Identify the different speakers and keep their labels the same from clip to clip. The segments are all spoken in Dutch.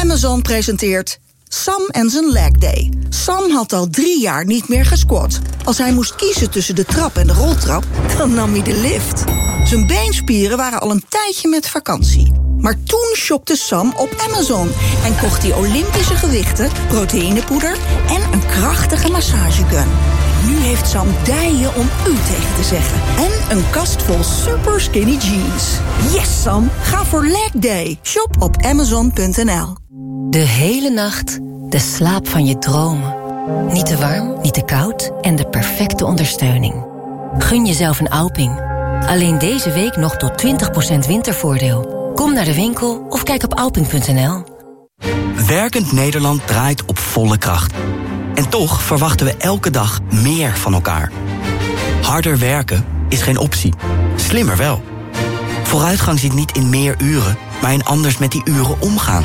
Speaker 1: Amazon presenteert Sam en zijn leg day. Sam had al drie jaar niet meer gesquat. Als hij moest kiezen tussen de trap en de roltrap, dan nam hij de lift. Zijn beenspieren waren al een tijdje met vakantie. Maar toen shopte Sam op Amazon en kocht hij Olympische gewichten, proteïnepoeder en een krachtige massagegun. Nu heeft Sam dijen om u tegen te zeggen. En een kast vol super skinny jeans. Yes, Sam. Ga voor leg day. Shop op amazon.nl.
Speaker 2: De hele nacht de slaap van je dromen. Niet te warm, niet te koud en de perfecte ondersteuning. Gun jezelf een Alping. Alleen deze week nog tot 20% wintervoordeel. Kom naar de winkel of kijk op alping.nl.
Speaker 3: Werkend Nederland draait op volle kracht. En toch verwachten we elke dag meer van elkaar. Harder werken is geen optie. Slimmer wel. Vooruitgang zit niet in meer uren, maar in anders met die uren omgaan.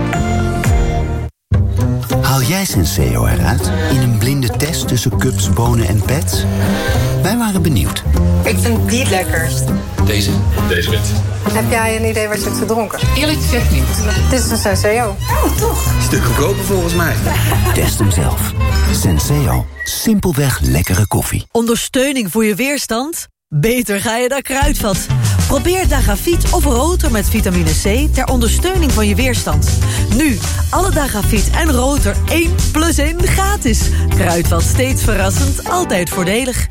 Speaker 4: Haal jij Senseo eruit in een blinde test tussen cups, bonen en pets? Wij waren benieuwd.
Speaker 5: Ik vind die het lekkerst.
Speaker 6: Deze? Deze wit.
Speaker 5: Heb jij een idee wat je hebt gedronken?
Speaker 6: Eerlijk gezegd niet.
Speaker 5: Dit is een Senseo.
Speaker 6: Oh, toch? Stuk goedkoper volgens mij.
Speaker 4: Test hem zelf. Senseo. Simpelweg lekkere koffie.
Speaker 7: Ondersteuning voor je weerstand? Beter ga je naar Kruidvat. Probeer Dagafiet of Roter met vitamine C ter ondersteuning van je weerstand. Nu, alle Dagafiet en Roter 1 plus 1 gratis. Kruidvat steeds verrassend, altijd voordelig.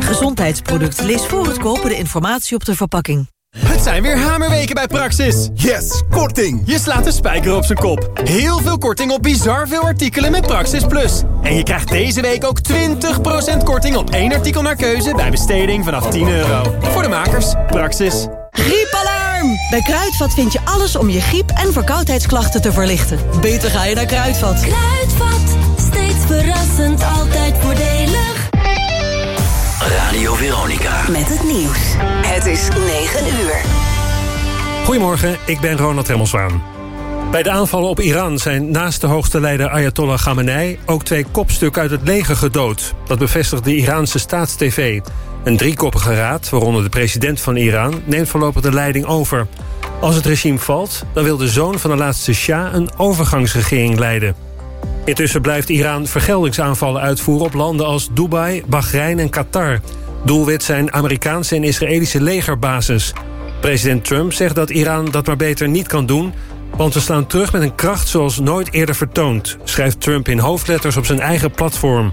Speaker 7: Gezondheidsproduct, lees voor het kopen de informatie op de verpakking.
Speaker 8: Het zijn weer hamerweken bij Praxis.
Speaker 9: Yes, korting!
Speaker 8: Je slaat de spijker op zijn kop. Heel veel korting op bizar veel artikelen met Praxis Plus. En je krijgt deze week ook 20% korting op één artikel naar keuze... bij besteding vanaf 10 euro. Voor de makers, Praxis.
Speaker 7: Griepalarm! Bij Kruidvat vind je alles om je griep- en verkoudheidsklachten te verlichten. Beter ga je naar Kruidvat.
Speaker 10: Kruidvat, steeds verrassend, altijd voordelig.
Speaker 3: Radio Veronica.
Speaker 1: Met het nieuws. Het is 9 uur.
Speaker 11: Goedemorgen, ik ben Ronald Remmelswaan. Bij de aanvallen op Iran zijn naast de hoogste leider Ayatollah Khamenei... ook twee kopstukken uit het leger gedood. Dat bevestigt de Iraanse staatstv. Een driekoppige raad, waaronder de president van Iran... neemt voorlopig de leiding over. Als het regime valt, dan wil de zoon van de laatste Shah... een overgangsregering leiden. Intussen blijft Iran vergeldingsaanvallen uitvoeren... op landen als Dubai, Bahrein en Qatar. Doelwit zijn Amerikaanse en Israëlische legerbases. President Trump zegt dat Iran dat maar beter niet kan doen... want we slaan terug met een kracht zoals nooit eerder vertoond... schrijft Trump in hoofdletters op zijn eigen platform.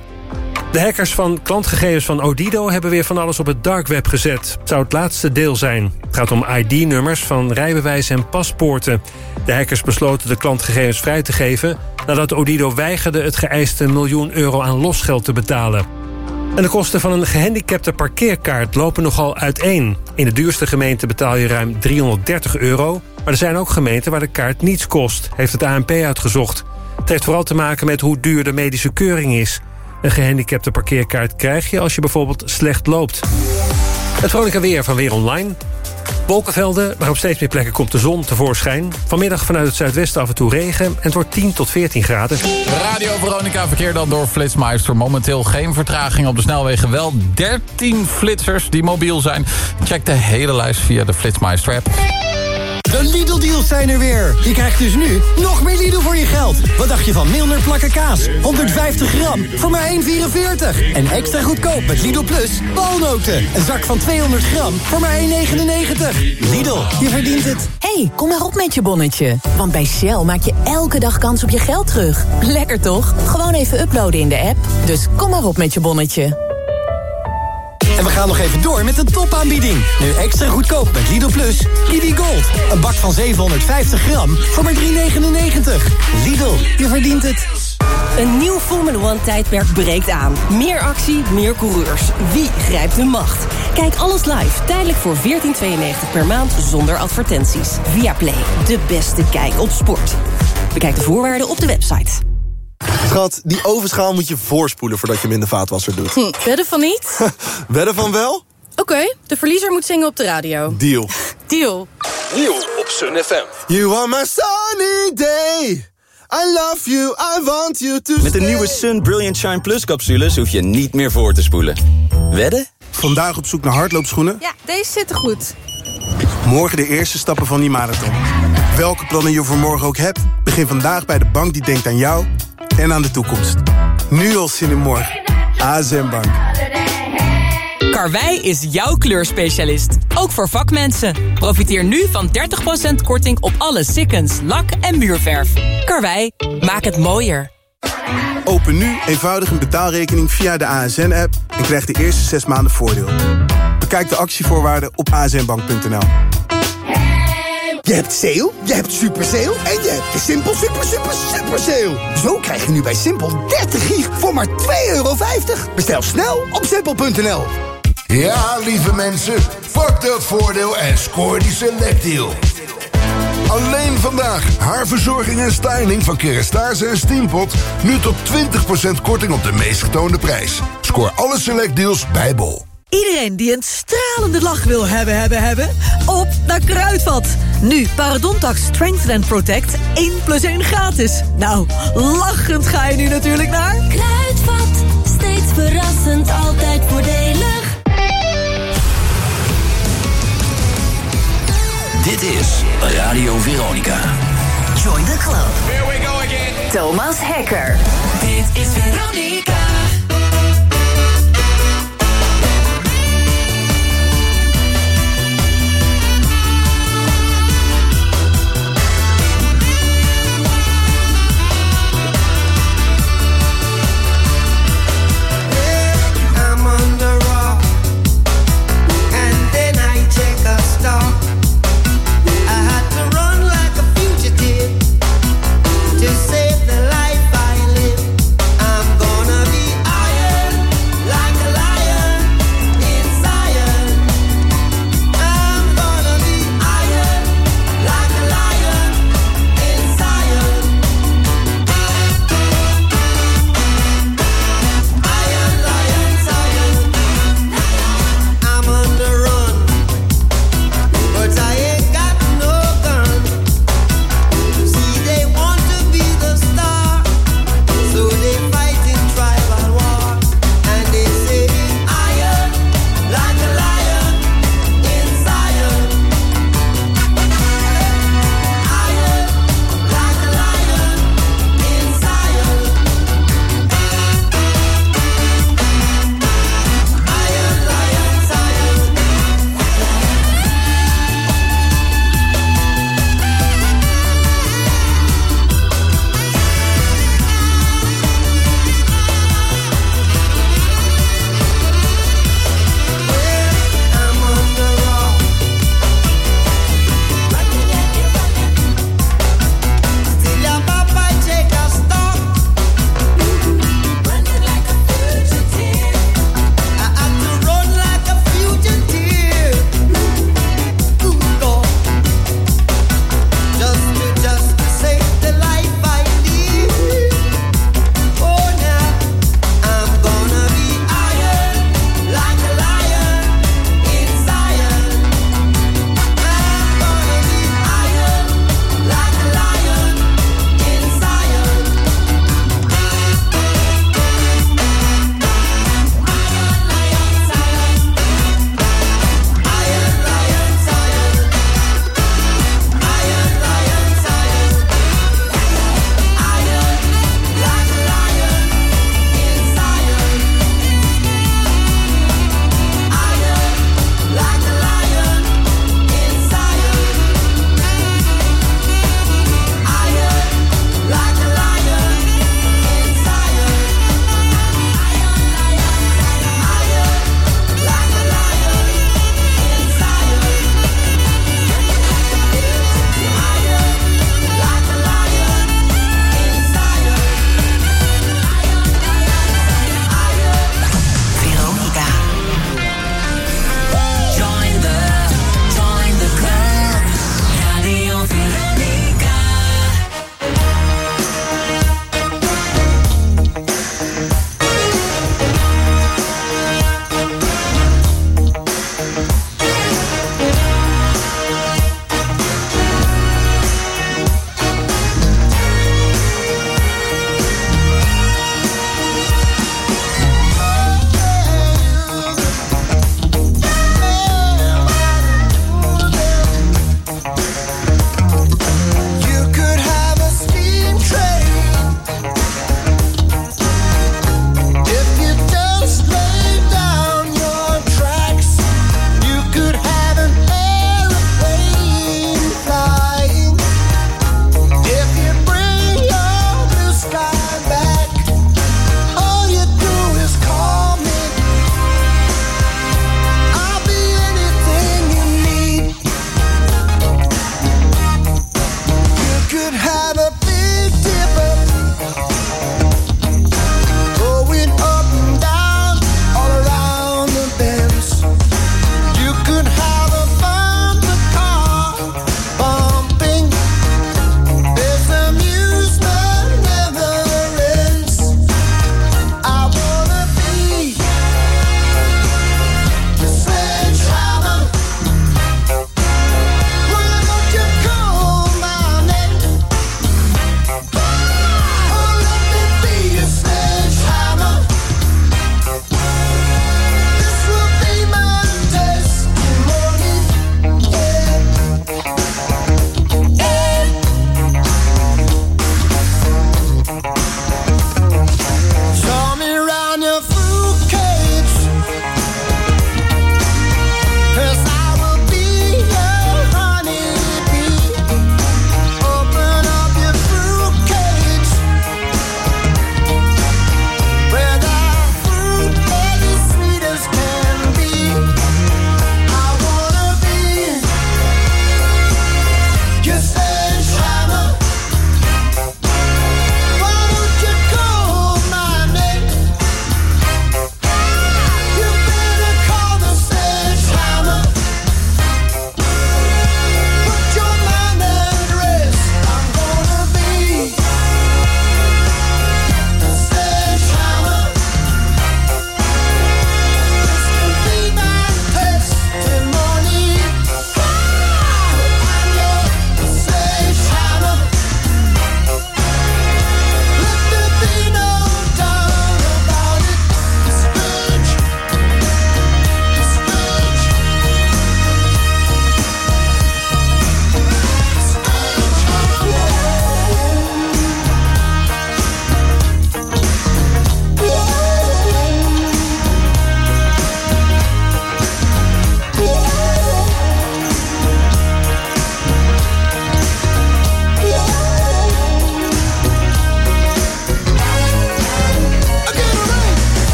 Speaker 11: De hackers van klantgegevens van Odido hebben weer van alles op het dark web gezet. Het zou het laatste deel zijn. Het gaat om ID-nummers van rijbewijzen en paspoorten. De hackers besloten de klantgegevens vrij te geven... nadat Odido weigerde het geëiste miljoen euro aan losgeld te betalen. En de kosten van een gehandicapte parkeerkaart lopen nogal uiteen. In de duurste gemeente betaal je ruim 330 euro... maar er zijn ook gemeenten waar de kaart niets kost... heeft het ANP uitgezocht. Het heeft vooral te maken met hoe duur de medische keuring is... Een gehandicapte parkeerkaart krijg je als je bijvoorbeeld slecht loopt. Het vrolijke weer van Weer Online. Wolkenvelden, maar op steeds meer plekken komt de zon tevoorschijn. Vanmiddag vanuit het zuidwesten af en toe regen en het wordt 10 tot 14 graden.
Speaker 12: Radio Veronica verkeer dan door Flitsmeister. Momenteel geen vertraging op de snelwegen. Wel 13 flitsers die mobiel zijn. Check de hele lijst via de Flitsmeister app.
Speaker 13: De Lidl-deals zijn er weer. Je krijgt dus nu nog meer Lidl voor je geld. Wat dacht je van Milner plakken kaas? 150 gram voor maar 1,44. En extra goedkoop met Lidl Plus walnoten. Een zak van 200 gram voor maar 1,99. Lidl, je verdient het.
Speaker 14: hey, kom maar op met je bonnetje. Want bij Shell maak je elke dag kans op je geld terug. Lekker toch? Gewoon even uploaden in de app. Dus kom maar op met je bonnetje.
Speaker 13: En we gaan nog even door met de topaanbieding. Nu extra goedkoop met Lidl Plus. Lidl Gold. Een bak van 750 gram voor maar 3,99. Lidl, je verdient het.
Speaker 15: Een nieuw Formula One tijdperk breekt aan. Meer actie, meer coureurs. Wie grijpt de macht? Kijk alles live, tijdelijk voor 14,92 per maand zonder advertenties. Via Play, de beste kijk op sport. Bekijk de voorwaarden op de website.
Speaker 9: Schat, die ovenschaal moet je voorspoelen voordat je hem in de vaatwasser doet.
Speaker 16: Hm, wedden van niet?
Speaker 9: wedden van wel?
Speaker 16: Oké, okay, de verliezer moet zingen op de radio.
Speaker 9: Deal.
Speaker 16: Deal.
Speaker 17: Nieuw op Sun FM.
Speaker 9: You are my sunny day. I love you, I want you to
Speaker 17: Met de nieuwe Sun Brilliant Shine Plus capsules hoef je niet meer voor te spoelen. Wedden?
Speaker 9: Vandaag op zoek naar hardloopschoenen?
Speaker 16: Ja, deze zitten goed.
Speaker 9: Morgen de eerste stappen van die marathon. Welke plannen je voor morgen ook hebt, begin vandaag bij de bank die denkt aan jou en aan de toekomst. Nu al zin in morgen. ASM Bank.
Speaker 15: Karwei is jouw kleurspecialist. Ook voor vakmensen. Profiteer nu van 30% korting op alle sikkens, lak en muurverf. Karwei, maak het mooier.
Speaker 9: Open nu eenvoudig een betaalrekening via de ASN-app... en krijg de eerste zes maanden voordeel. Bekijk de actievoorwaarden op asnbank.nl.
Speaker 18: Je hebt sale, je hebt super sale en je hebt de Simpel super super super sale. Zo krijg je nu bij Simpel 30 gig voor maar 2,50 euro. Bestel snel op simpel.nl.
Speaker 19: Ja, lieve mensen, pak dat voordeel en scoor die selectdeal. Alleen vandaag haarverzorging en styling van Kerastase en Steampot... nu tot 20% korting op de meest getoonde prijs. Scoor alle selectdeals bij Bol.
Speaker 7: Iedereen die een stralende lach wil hebben, hebben, hebben... op naar Kruidvat. Nu Parodontax Strengthen and Protect 1 plus 1 gratis. Nou, lachend ga je nu natuurlijk naar...
Speaker 20: Kruidvat, steeds verrassend, altijd voordelig.
Speaker 21: Dit is Radio Veronica.
Speaker 22: Join the club. Here we go again. Thomas Hekker.
Speaker 20: Dit is Veronica.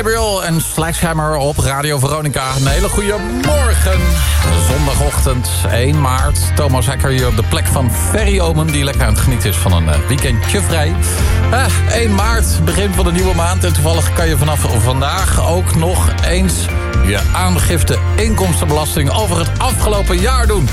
Speaker 12: Gabriel en Sledgehammer op Radio Veronica. Een hele goede morgen. Zondagochtend 1 maart. Thomas Hekker hier op de plek van Ferry Omen... die lekker aan het genieten is van een eh, weekendje vrij. Ah, 1 maart, begin van de nieuwe maand. En toevallig kan je vanaf vandaag ook nog eens... je aangifte inkomstenbelasting over het afgelopen jaar doen.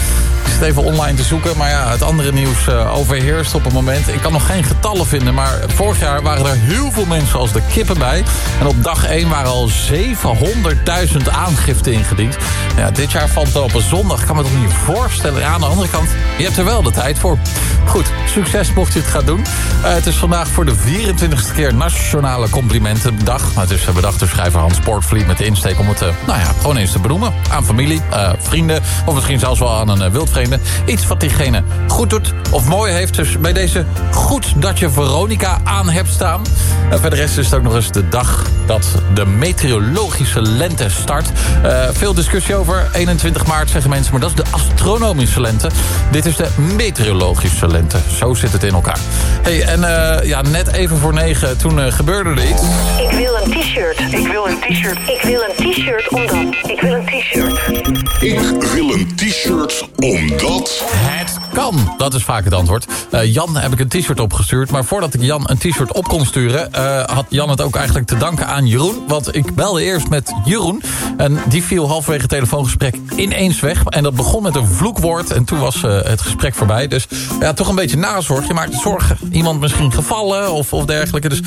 Speaker 12: Ik zit even online te zoeken, maar ja, het andere nieuws uh, overheerst op het moment. Ik kan nog geen getallen vinden, maar vorig jaar waren er heel veel mensen als de kippen bij. En op dag 1 waren al 700.000 aangiften ingediend. Ja, dit jaar valt het op een zondag. Ik kan me toch niet voorstellen. Ja, aan de andere kant, je hebt er wel de tijd voor. Goed, succes mocht je het gaan doen. Uh, het is vandaag voor de 24ste keer Nationale Complimentendag. Het is bedacht door schrijver Hans Sportvliet met de insteek om het uh, nou ja, gewoon eens te benoemen. Aan familie, vrienden of misschien zelfs wel aan een wildvreemde. Iets wat diegene goed doet of mooi heeft. Dus bij deze goed dat je Veronica aan hebt staan. En verder is het ook nog eens de dag dat de meteorologische lente start. Veel discussie over. 21 maart zeggen mensen, maar dat is de astronomische lente. Dit is de meteorologische lente. Zo zit het in elkaar. Hey, en uh, ja, net even voor negen, toen uh, gebeurde er iets.
Speaker 23: Ik wil een t-shirt. Ik wil een t-shirt. Ik wil een t-shirt omdat. Ik wil een t-shirt.
Speaker 24: Ik wil een t-shirt omdat...
Speaker 12: Het kan, dat is vaak het antwoord. Uh, Jan heb ik een t-shirt opgestuurd. Maar voordat ik Jan een t-shirt op kon sturen... Uh, had Jan het ook eigenlijk te danken aan Jeroen. Want ik belde eerst met Jeroen. En die viel halverwege het telefoongesprek ineens weg. En dat begon met een vloekwoord. En toen was uh, het gesprek voorbij. Dus ja, toch een beetje nazorg. Je maakt zorgen. Iemand misschien gevallen of, of dergelijke. Dus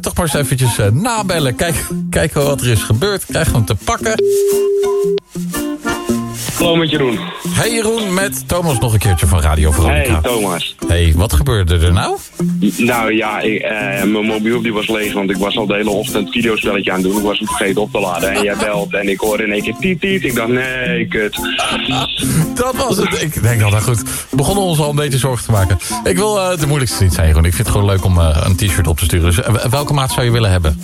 Speaker 12: toch maar eens eventjes nabellen. Kijk, kijken wat er is gebeurd. Krijgen we hem te pakken.
Speaker 25: Hallo met Jeroen.
Speaker 12: Hey Jeroen, met Thomas nog een keertje van Radio Veronica.
Speaker 25: Hey Thomas.
Speaker 12: Hey, wat gebeurde er nou?
Speaker 25: Nou ja, ik, uh, mijn mobiel die was leeg, want ik was al de hele ochtend videospelletje aan het doen. Ik was het vergeten op te laden en jij belt en ik hoorde in één keer tiet tiet. Ik dacht, nee, kut.
Speaker 12: dat was het. Ik denk al, nou goed. We begonnen ons al een beetje zorgen te maken. Ik wil uh, de moeilijkste niet zijn, Jeroen. Ik vind het gewoon leuk om uh, een t-shirt op te sturen. Dus welke maat zou je willen hebben?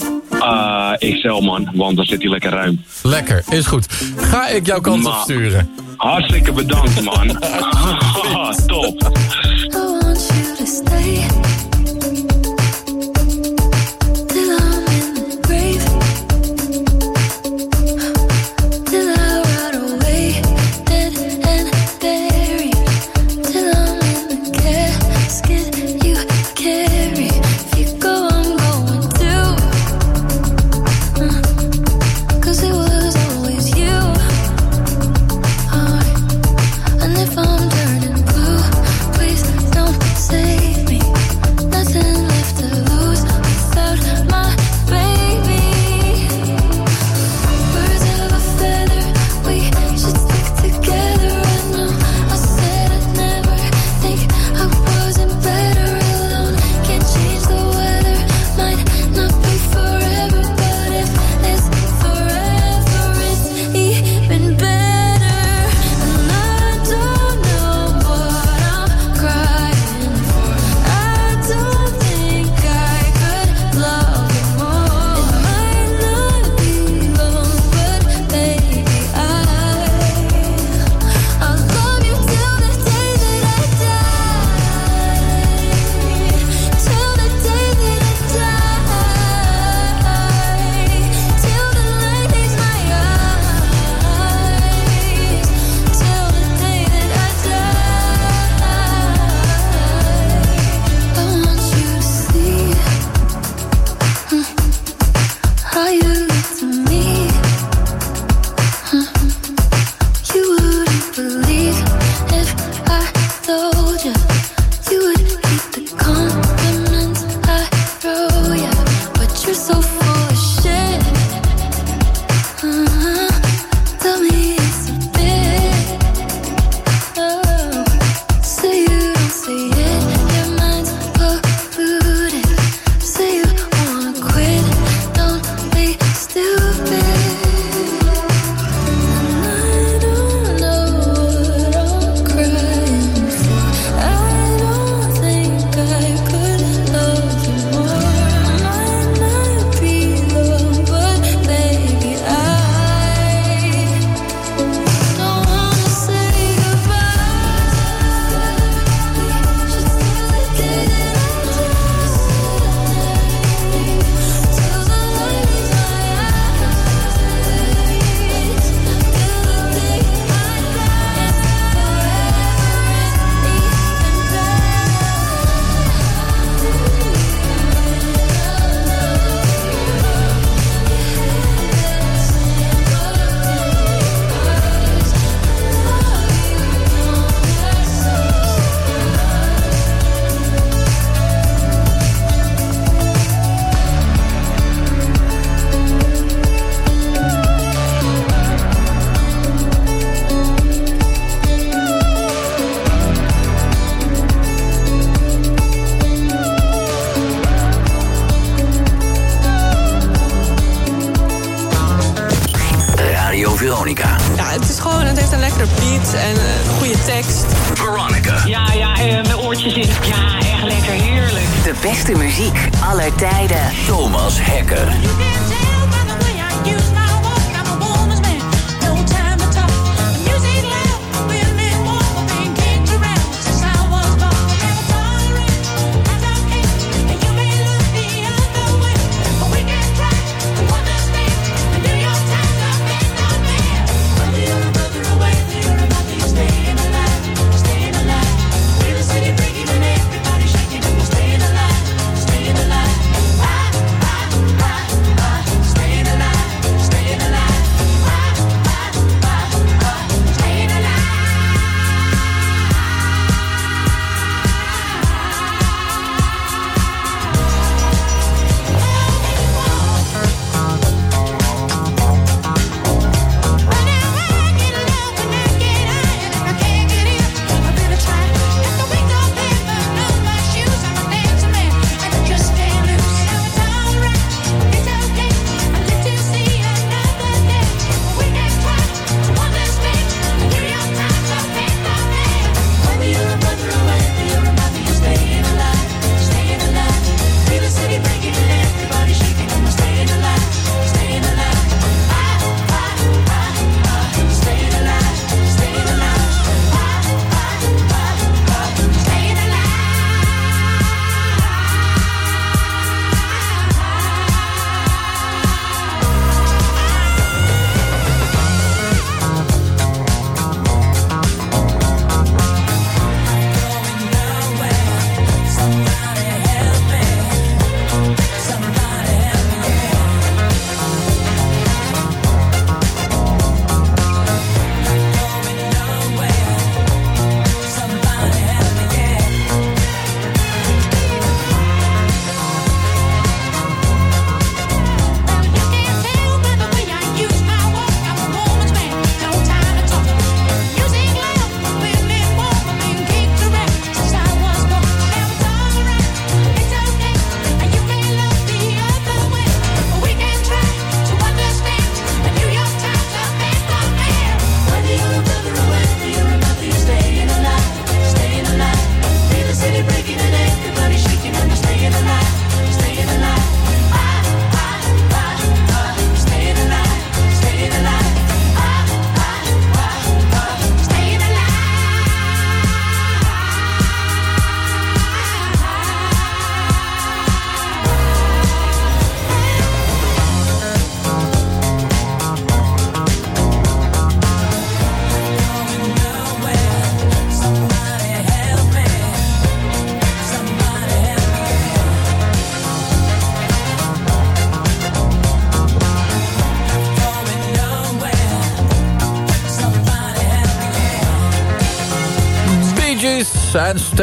Speaker 25: XL man, want dan zit hij lekker ruim.
Speaker 12: Lekker, is goed. Ga ik jouw kant op sturen?
Speaker 25: Hartstikke bedankt man. Top.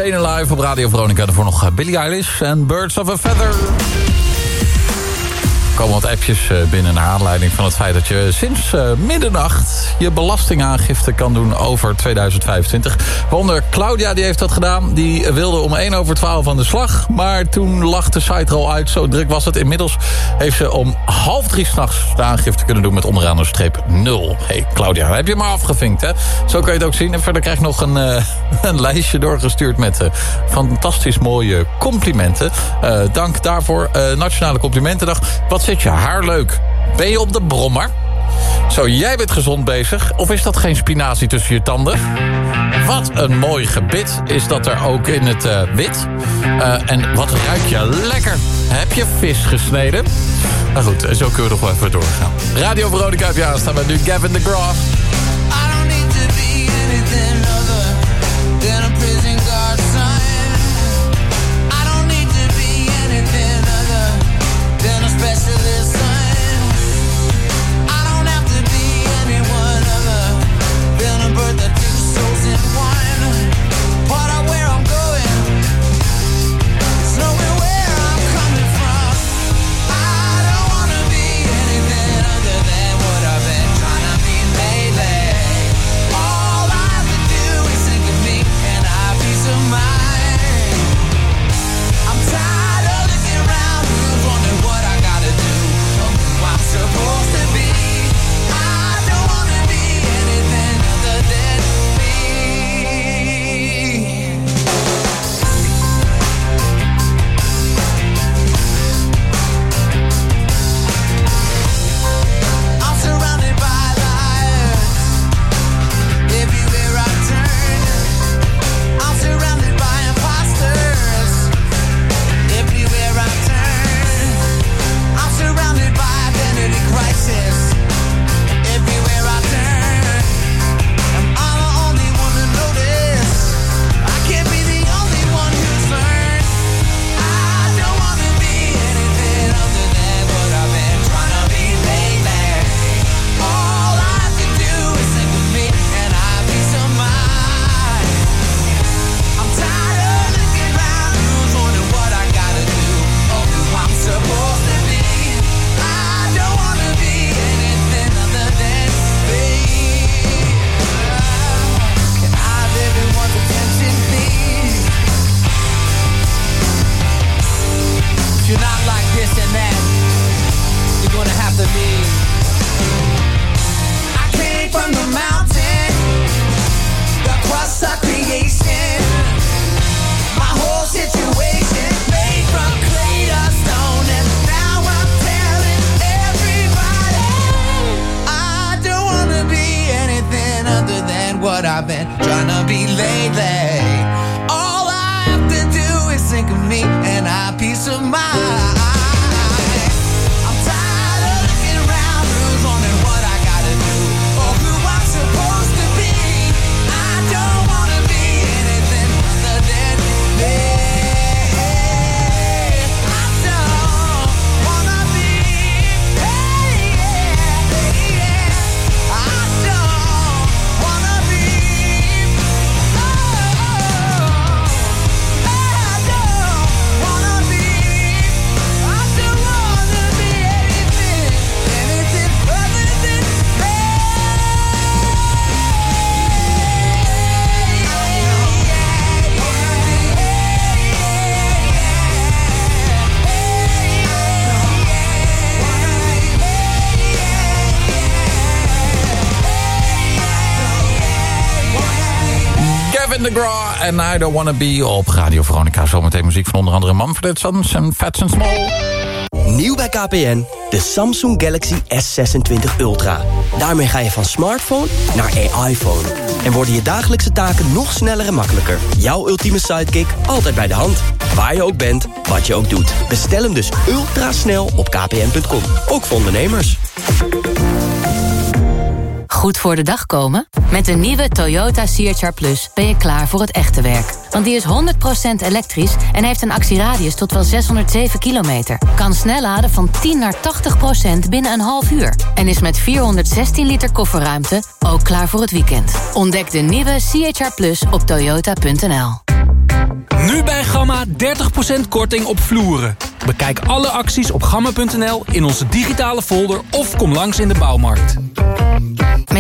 Speaker 12: 1 live op Radio Veronica. Daarvoor nog eh, Billy Eilish en Birds of a Feather. Komen wat appjes eh, binnen naar aanleiding van het feit dat je sinds eh, middernacht je belastingaangifte kan doen over 2025. Waaronder Claudia die heeft dat gedaan. Die wilde om 1 over 12 aan de slag. Maar toen lag de site al uit. Zo druk was het. Inmiddels heeft ze om half drie s'nachts de aangifte kunnen doen met onderaan een streep 0. hey Claudia, heb je maar afgevinkt hè? Zo kan je het ook zien. En verder krijg je nog een, eh, een lijstje doorgestuurd met eh, fantastisch mooie complimenten. Eh, dank daarvoor. Eh, Nationale Complimentendag. Wat je haar leuk? Ben je op de brommer? Zo, jij bent gezond bezig. Of is dat geen spinazie tussen je tanden? Wat een mooi gebit is dat er ook in het eh, wit. Eh, en wat ruik je lekker. Heb je vis gesneden? Nou goed, zo kunnen we nog wel even doorgaan. Radio Veronica heb je aanstaan met nu Gavin de Graaf. En I Don't Wanna Be op Radio Veronica. Zometeen muziek van onder andere Manfred Sons en Fats and Small.
Speaker 3: Nieuw bij KPN, de Samsung Galaxy S26 Ultra. Daarmee ga je van smartphone naar AI-phone. En worden je dagelijkse taken nog sneller en makkelijker. Jouw ultieme sidekick altijd bij de hand. Waar je ook bent, wat je ook doet. Bestel hem dus ultra snel op kpn.com. Ook voor ondernemers.
Speaker 22: Goed voor de dag komen? Met de nieuwe Toyota CHR Plus ben je klaar voor het echte werk. Want die is 100% elektrisch en heeft een actieradius tot wel 607 kilometer. Kan snel laden van 10 naar 80% binnen een half uur. En is met 416 liter kofferruimte ook klaar voor het weekend. Ontdek de nieuwe CHR Plus op toyota.nl.
Speaker 26: Nu bij Gamma 30% korting op vloeren. Bekijk alle acties op gamma.nl in onze digitale folder of kom langs in de bouwmarkt.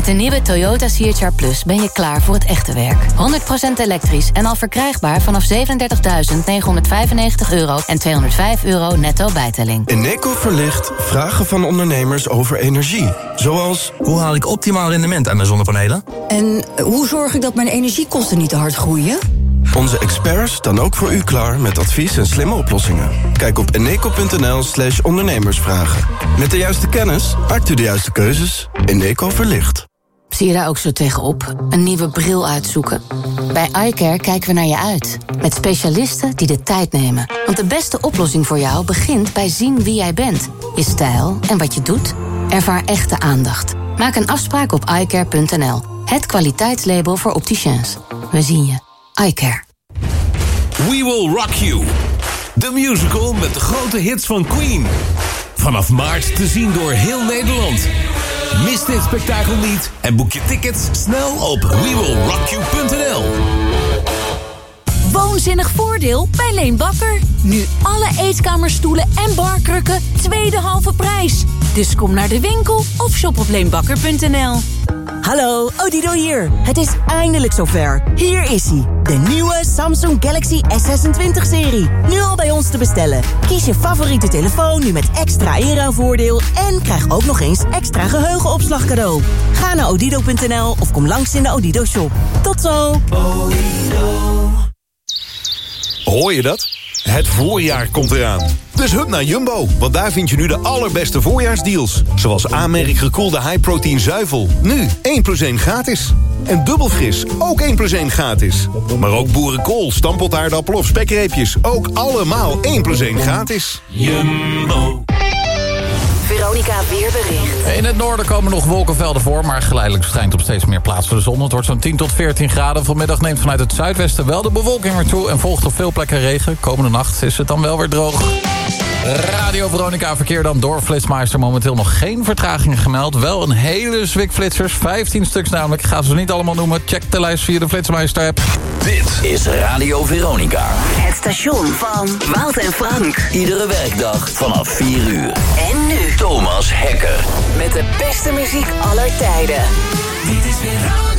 Speaker 22: Met de nieuwe Toyota CHR Plus ben je klaar voor het echte werk. 100% elektrisch en al verkrijgbaar vanaf 37.995 euro en 205 euro netto bijtelling.
Speaker 27: Eneco verlicht vragen van ondernemers over energie. Zoals, hoe haal ik optimaal rendement aan mijn zonnepanelen?
Speaker 28: En hoe zorg ik dat mijn energiekosten niet te hard groeien?
Speaker 27: Onze experts staan ook voor u klaar met advies en slimme oplossingen. Kijk op eneco.nl slash ondernemersvragen. Met de juiste kennis maakt u de juiste keuzes. Eneco verlicht.
Speaker 22: Zie je daar ook zo tegenop? Een nieuwe bril uitzoeken? Bij iCare kijken we naar je uit. Met specialisten die de tijd nemen. Want de beste oplossing voor jou begint bij zien wie jij bent. Je stijl en wat je doet. Ervaar echte aandacht. Maak een afspraak op iCare.nl. Het kwaliteitslabel voor opticiens. We zien je. iCare.
Speaker 29: We Will Rock You. De musical met de grote hits van Queen. Vanaf maart te zien door heel Nederland. Mis dit spektakel niet en boek je tickets snel op wewillrockyou.nl.
Speaker 7: Woonzinnig voordeel bij Leen Bakker. Nu alle eetkamerstoelen en barkrukken tweede halve prijs. Dus kom naar de winkel of shop op leenbakker.nl.
Speaker 30: Hallo, Odido hier. Het is eindelijk zover. Hier is hij, de nieuwe Samsung Galaxy S26-serie. Nu al bij ons te bestellen. Kies je favoriete telefoon nu met extra inruilvoordeel... en krijg ook nog eens extra geheugenopslag cadeau. Ga naar odido.nl of kom langs in de Odido-shop. Tot zo!
Speaker 24: Hoor je dat? Het voorjaar komt eraan. Dus hup naar Jumbo, want daar vind je nu de allerbeste voorjaarsdeals. Zoals aanmerk gekoelde high-protein zuivel. Nu 1 plus 1 gratis. En dubbel fris, ook 1 plus 1 gratis. Maar ook boerenkool, stamppot of spekreepjes. Ook allemaal 1 plus 1 gratis.
Speaker 29: Jumbo.
Speaker 31: Veronica Weerbericht.
Speaker 12: In het noorden komen nog wolkenvelden voor... maar geleidelijk schijnt op steeds meer plaatsen de zon. Het wordt zo'n 10 tot 14 graden. Vanmiddag neemt vanuit het zuidwesten wel de bewolking weer toe... en volgt op veel plekken regen. Komende nacht is het dan wel weer droog. Radio Veronica verkeer dan door Flitsmeister. Momenteel nog geen vertragingen gemeld. Wel een hele zwik flitsers. 15 stuks namelijk. Ga ze niet allemaal noemen. Check de lijst via de Flitsmeister app.
Speaker 21: Dit is Radio Veronica.
Speaker 31: Het station van Wout en Frank.
Speaker 21: Iedere werkdag vanaf 4 uur.
Speaker 31: En nu
Speaker 21: Thomas Hekker.
Speaker 31: met de beste muziek aller tijden.
Speaker 32: Dit is Veronica.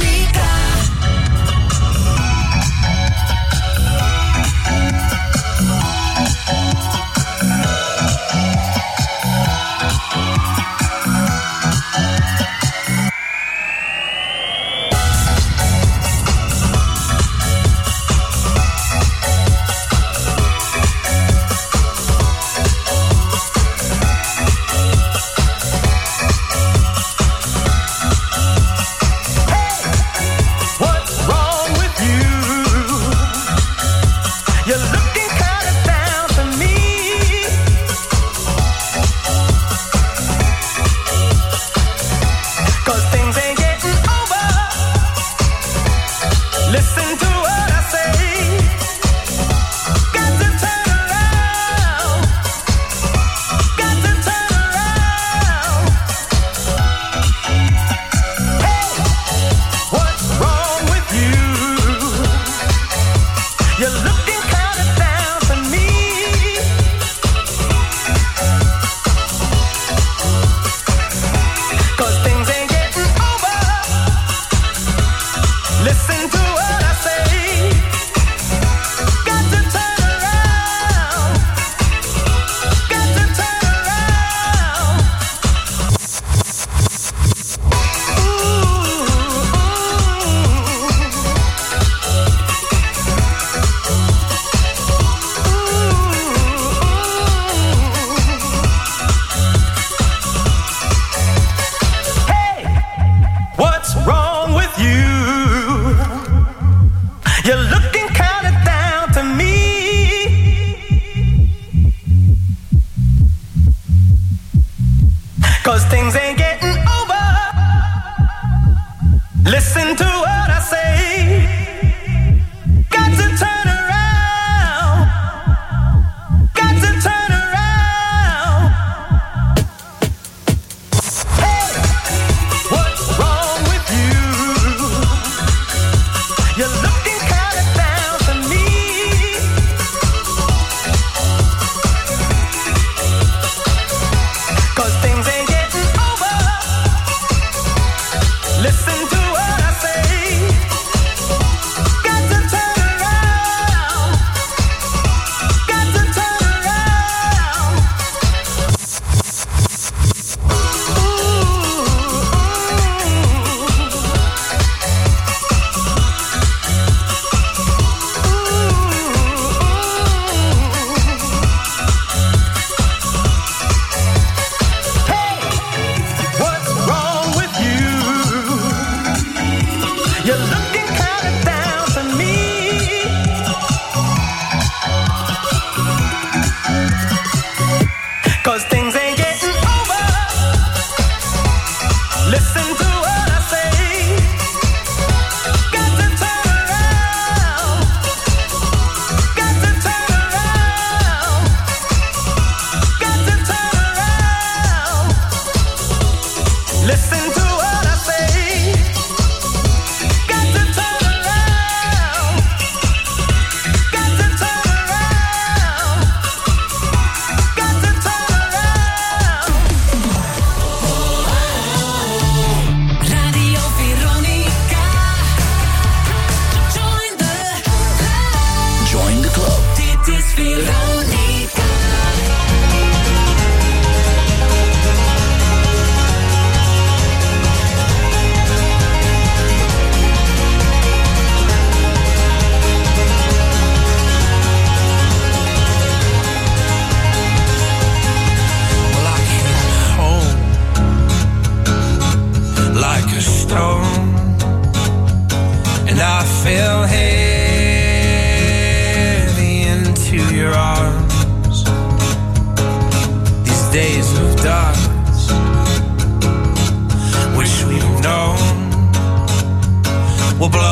Speaker 33: Will blow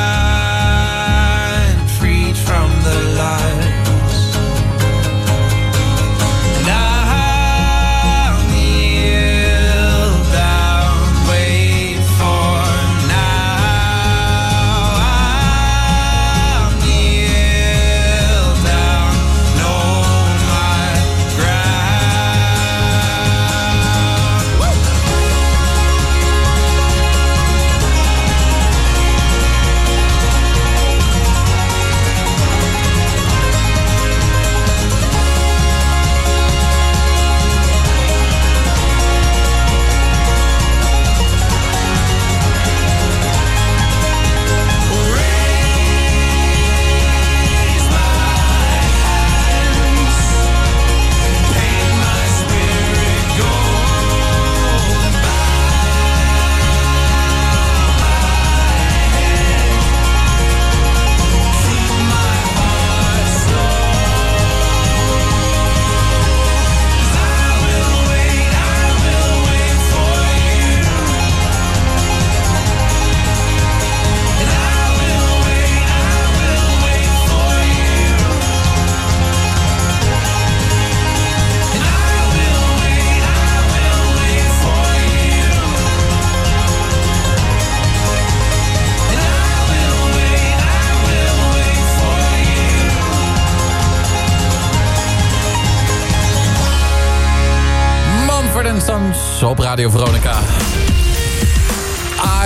Speaker 12: op Radio Veronica.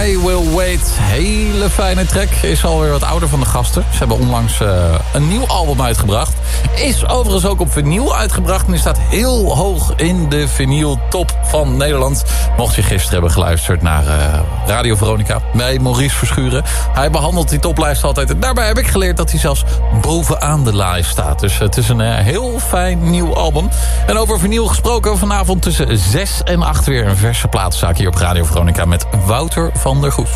Speaker 12: I Will Wait. Hele fijne track. Is alweer wat ouder van de gasten. Ze hebben onlangs eh, een nieuw album uitgebracht. Is overigens ook op vinyl uitgebracht. En staat heel hoog in de vinyl top van Nederland. Mocht je gisteren hebben geluisterd naar eh, Radio Veronica. Bij Maurice Verschuren. Hij behandelt die toplijst altijd. En daarbij heb ik geleerd dat hij zelfs bovenaan de lijst staat. Dus het is een eh, heel fijn nieuw album. En over vinyl gesproken. Vanavond tussen 6 en 8 weer een verse plaatszaak hier op Radio Veronica. Met Wouter van der Goes.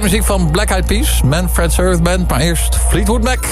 Speaker 12: Muziek van Black Eyed Peas. Manfred's Earth Band. Maar eerst Fleetwood Mac.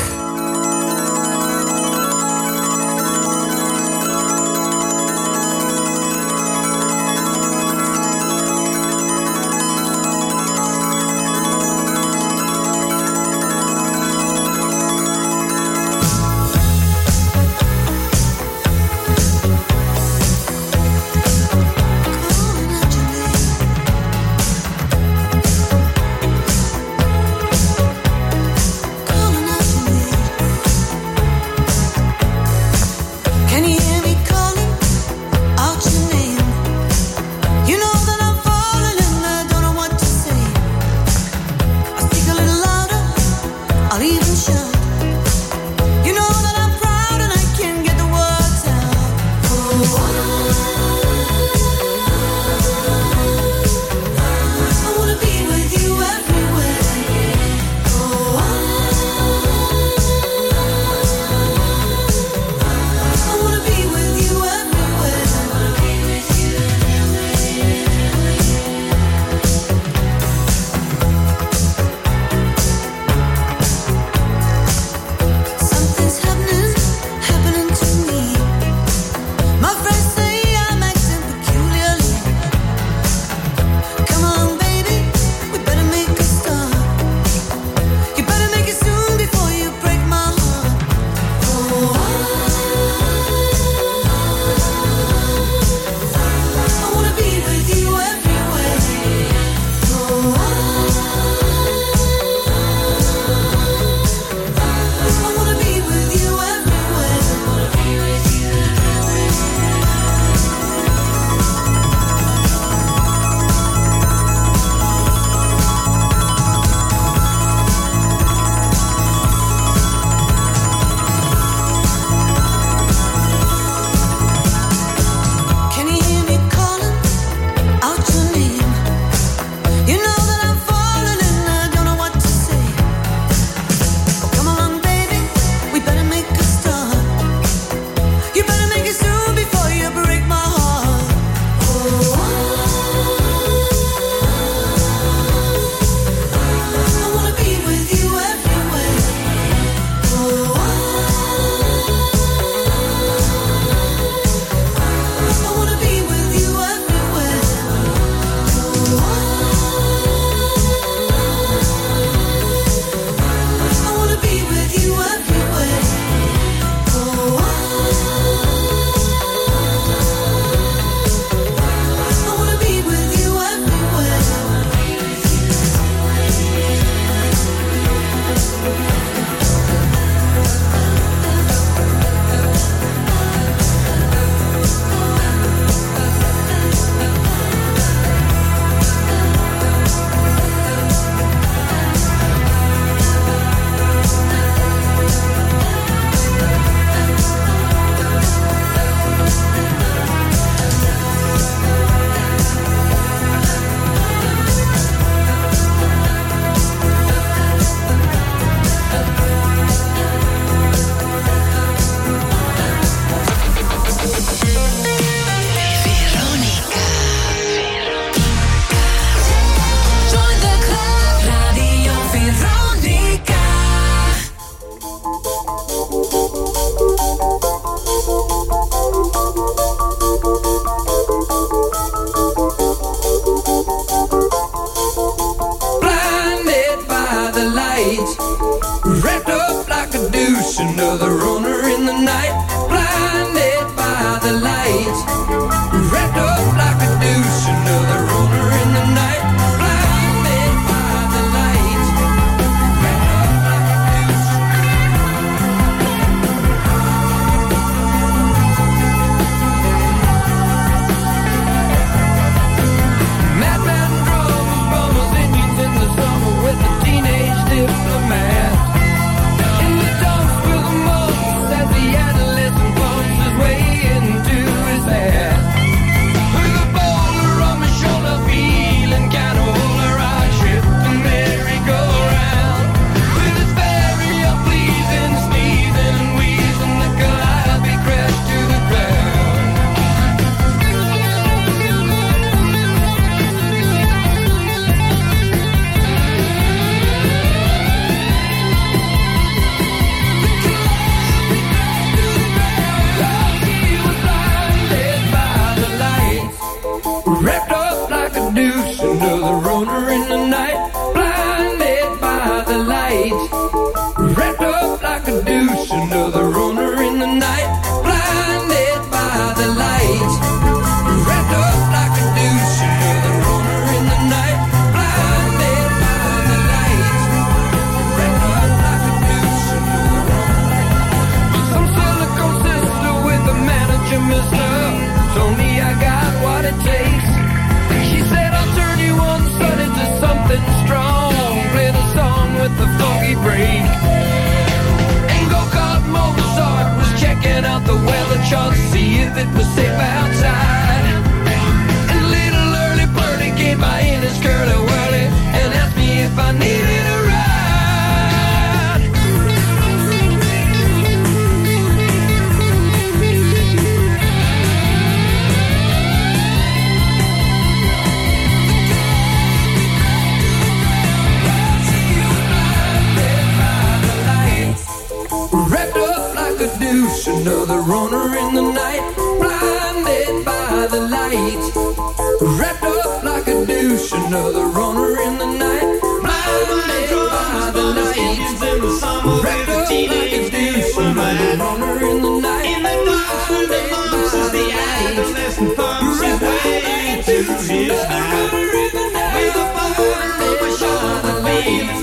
Speaker 34: The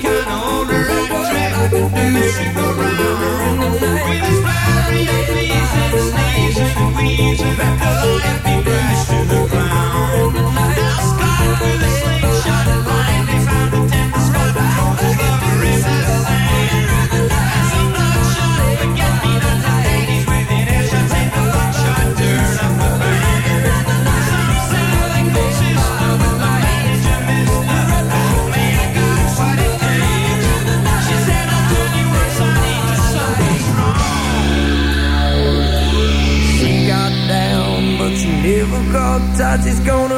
Speaker 35: sides is
Speaker 20: going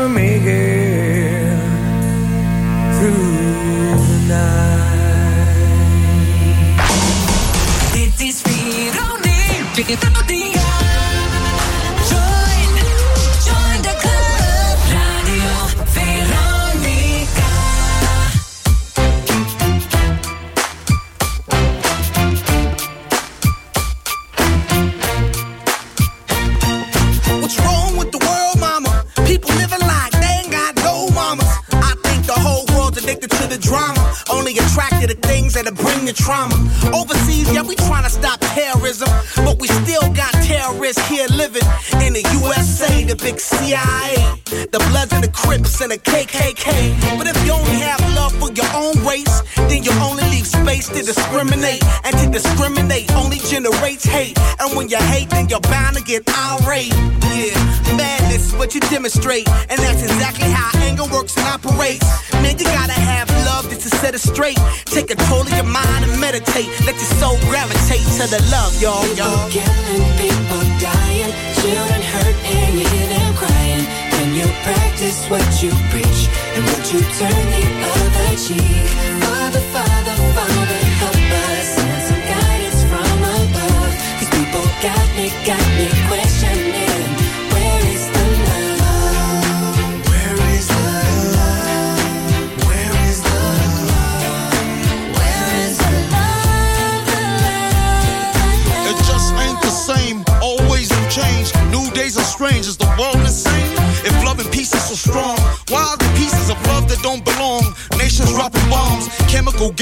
Speaker 20: get irate. Yeah, madness is what you demonstrate. And that's exactly how anger works and operates. Man, you gotta have love just to set it straight. Take control of your mind and meditate. Let your soul gravitate to the love, y'all, y'all.
Speaker 35: Killing people dying, children hurt and you hear them crying. When you practice what you preach and what you turn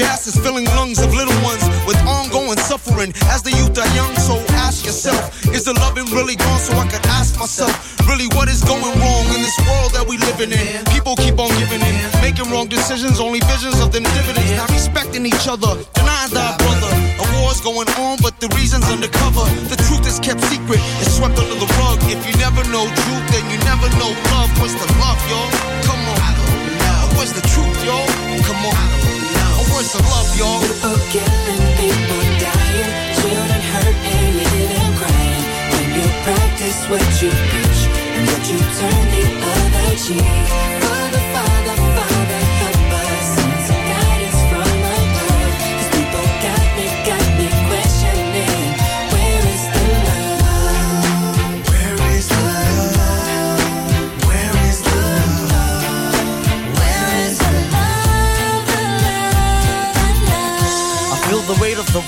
Speaker 36: gases filling lungs of little ones with ongoing suffering. As the youth are young, so ask yourself: The loving really gone? So I could ask myself, really, what is going wrong in this world that we living in? People keep on giving in, making wrong decisions, only visions of them dividends. Not respecting each other, denying thy brother. A war's going on, but the reason's undercover. The truth is kept secret, it's swept under the rug. If you never know truth, then you never know love. Where's the love, y'all? Come on. Where's the truth, y'all? Come on. Where's the love, y'all?
Speaker 35: What you preach and what you turn the other cheek.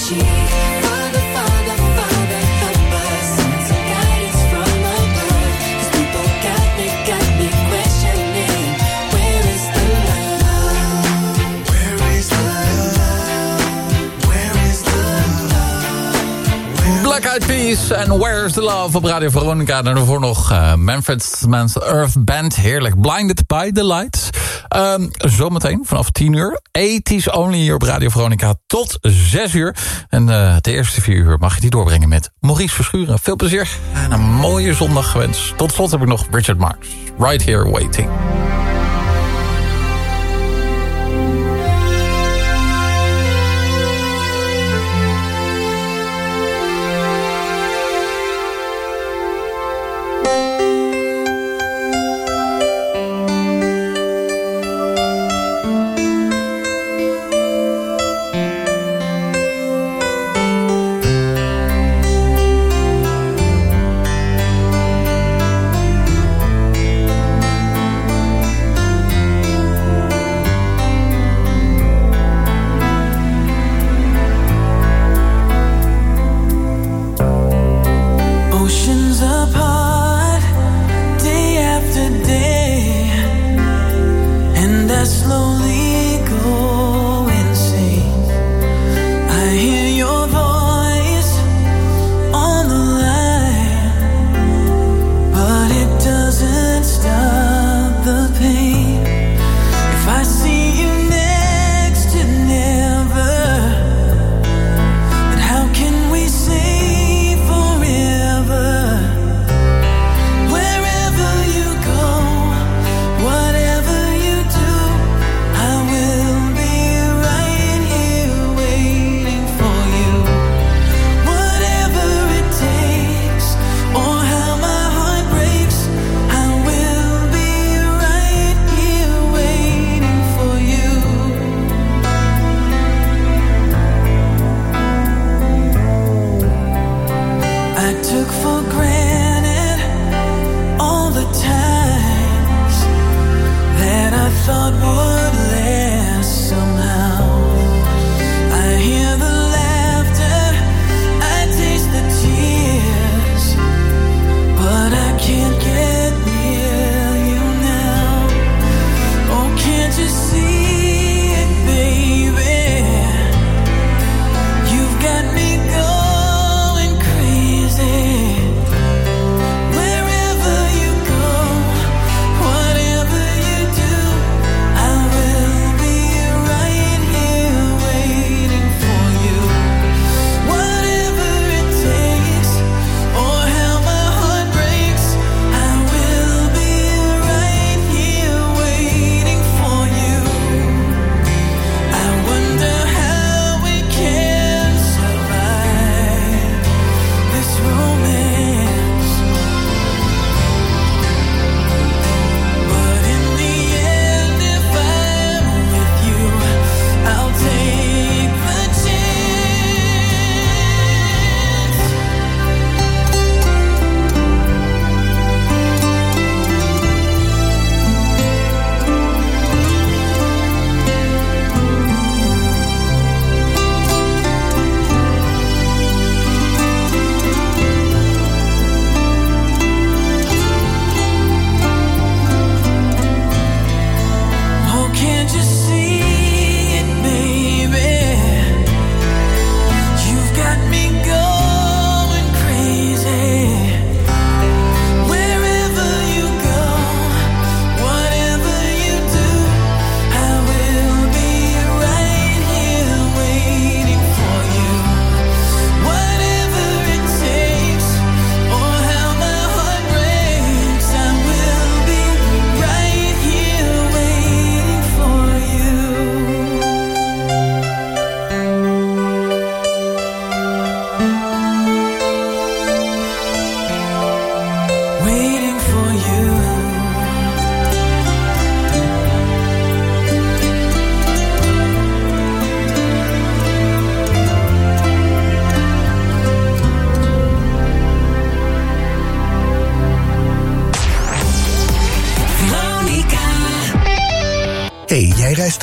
Speaker 35: energy. Find the
Speaker 12: fire. Eyed Peas en Where's the Love op Radio Veronica. En daarvoor nog uh, Manfred Mann's Earth Band. Heerlijk. Blinded by the Lights. Um, zometeen vanaf 10 uur. 80s only hier op Radio Veronica tot 6 uur. En uh, de eerste 4 uur mag je die doorbrengen met Maurice Verschuren. Veel plezier en een mooie zondag gewenst. Tot slot heb ik nog Richard Marx. Right here waiting.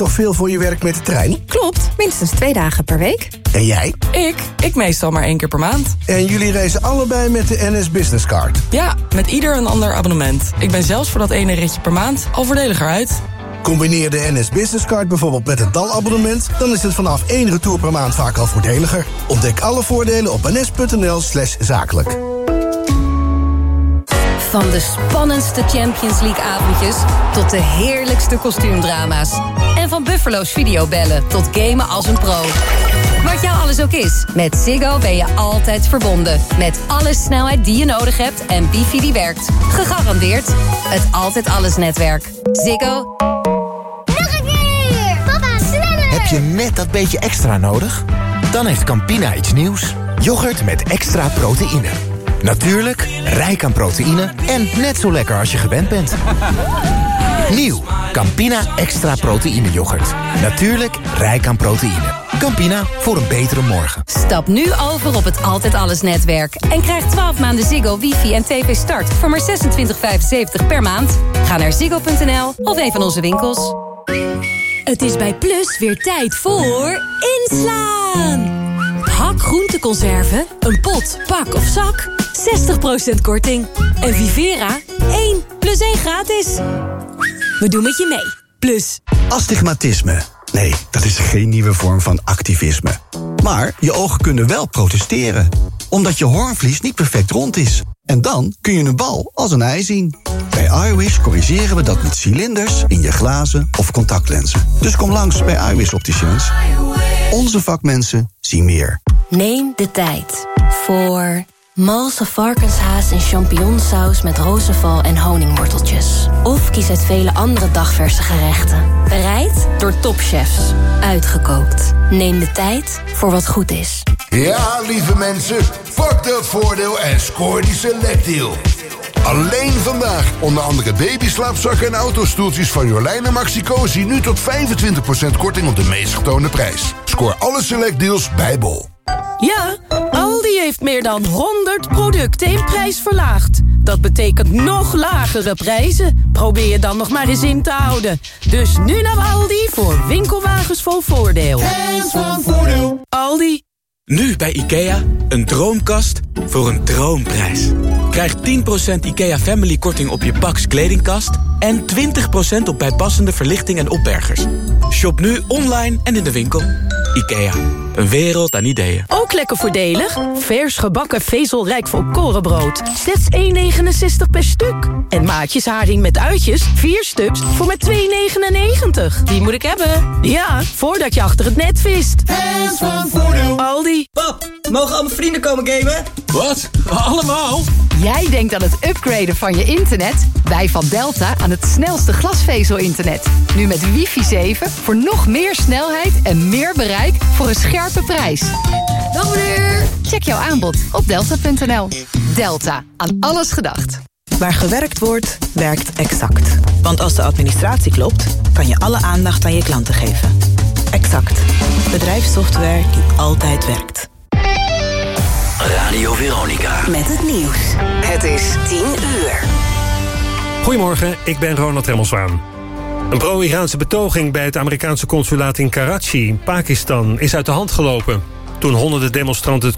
Speaker 9: Veel voor je werk met de trein?
Speaker 15: Klopt, minstens twee dagen per week.
Speaker 9: En jij?
Speaker 15: Ik? Ik meestal maar één keer per maand.
Speaker 9: En jullie reizen allebei met de NS Business Card?
Speaker 15: Ja, met ieder een ander abonnement. Ik ben zelfs voor dat ene ritje per maand al voordeliger uit.
Speaker 9: Combineer de NS Business Card bijvoorbeeld met een DAL-abonnement... dan is het vanaf één retour per maand vaak al voordeliger. Ontdek alle voordelen op ns.nl slash zakelijk.
Speaker 22: Van de spannendste Champions League avondjes tot de heerlijkste kostuumdrama's. En van Buffalo's videobellen tot gamen als een pro. Wat jou alles ook is, met Ziggo ben je altijd verbonden. Met alle snelheid die je nodig hebt en wifi die werkt. Gegarandeerd het Altijd Alles netwerk. Ziggo.
Speaker 37: Heb je net dat beetje extra nodig? Dan heeft Campina iets nieuws. Yoghurt met extra proteïne. Natuurlijk, rijk aan proteïne en net zo lekker als je gewend bent. Nieuw, Campina extra proteïne yoghurt. Natuurlijk, rijk aan proteïne. Campina, voor een betere morgen.
Speaker 22: Stap nu over op het Altijd Alles netwerk. En krijg 12 maanden Ziggo, wifi en tv start voor maar 26,75 per maand. Ga naar ziggo.nl of een van onze winkels. Het is bij Plus weer tijd voor inslaan. Hak groenteconserven, een pot, pak of zak, 60% korting. En Vivera, 1 plus 1 gratis. We doen met je mee. Plus.
Speaker 18: Astigmatisme. Nee, dat is geen nieuwe vorm van activisme. Maar je ogen kunnen wel protesteren. Omdat je hoornvlies niet perfect rond is. En dan kun je een bal als een ei zien. Bij iWish corrigeren we dat met cilinders in je glazen of contactlenzen. Dus kom langs bij iWish Opticians. Onze vakmensen zien meer.
Speaker 22: Neem de tijd voor malse varkenshaas in champignonsaus met rozenval en honingworteltjes. Of kies uit vele andere dagverse gerechten. Bereid door topchefs. Uitgekookt. Neem de tijd voor wat goed is.
Speaker 19: Ja, lieve mensen, pak dat voordeel en scoor die selectdeal. Alleen vandaag onder andere babyslaapzakken en autostoeltjes van Jolijn en Maxicosi... nu tot 25% korting op de meest getoonde prijs. Scoor alle selectdeals bij Bol.
Speaker 38: Ja, Aldi heeft meer dan 100 producten in prijs verlaagd. Dat betekent nog lagere prijzen. Probeer je dan nog maar eens in te houden. Dus nu naar Aldi voor winkelwagens vol voordeel.
Speaker 39: Hands van voordeel.
Speaker 38: Aldi.
Speaker 40: Nu bij IKEA, een droomkast voor een droomprijs. Krijg 10% IKEA Family korting op je Pax kledingkast... en 20% op bijpassende verlichting en opbergers. Shop nu online en in de winkel. IKEA, een wereld aan ideeën.
Speaker 38: Ook lekker voordelig. Vers gebakken vezelrijk volkorenbrood. Slechts 1,69 per stuk. En maatjes haring met uitjes, 4 stuks voor maar 2,99. Die moet ik hebben. Ja, voordat je achter het net vist.
Speaker 39: Hands van voordeel.
Speaker 38: Aldi.
Speaker 41: Pap, mogen al mijn vrienden komen gamen?
Speaker 40: Wat? Allemaal?
Speaker 22: Jij denkt aan het upgraden van je internet? Wij van Delta aan het snelste glasvezel-internet. Nu met wifi 7 voor nog meer snelheid en meer bereik voor een scherpe prijs. Dag meneer! Check jouw aanbod op delta.nl. Delta, aan alles gedacht.
Speaker 42: Waar gewerkt wordt, werkt Exact. Want als de administratie klopt, kan je alle aandacht aan je klanten geven. Exact. Bedrijfssoftware die altijd werkt.
Speaker 21: Radio Veronica.
Speaker 43: Met het nieuws. Het is 10 uur.
Speaker 11: Goedemorgen, ik ben Ronald Remmelswaan. Een pro-Iraanse betoging bij het Amerikaanse consulaat in Karachi, Pakistan, is uit de hand gelopen. Toen honderden demonstranten het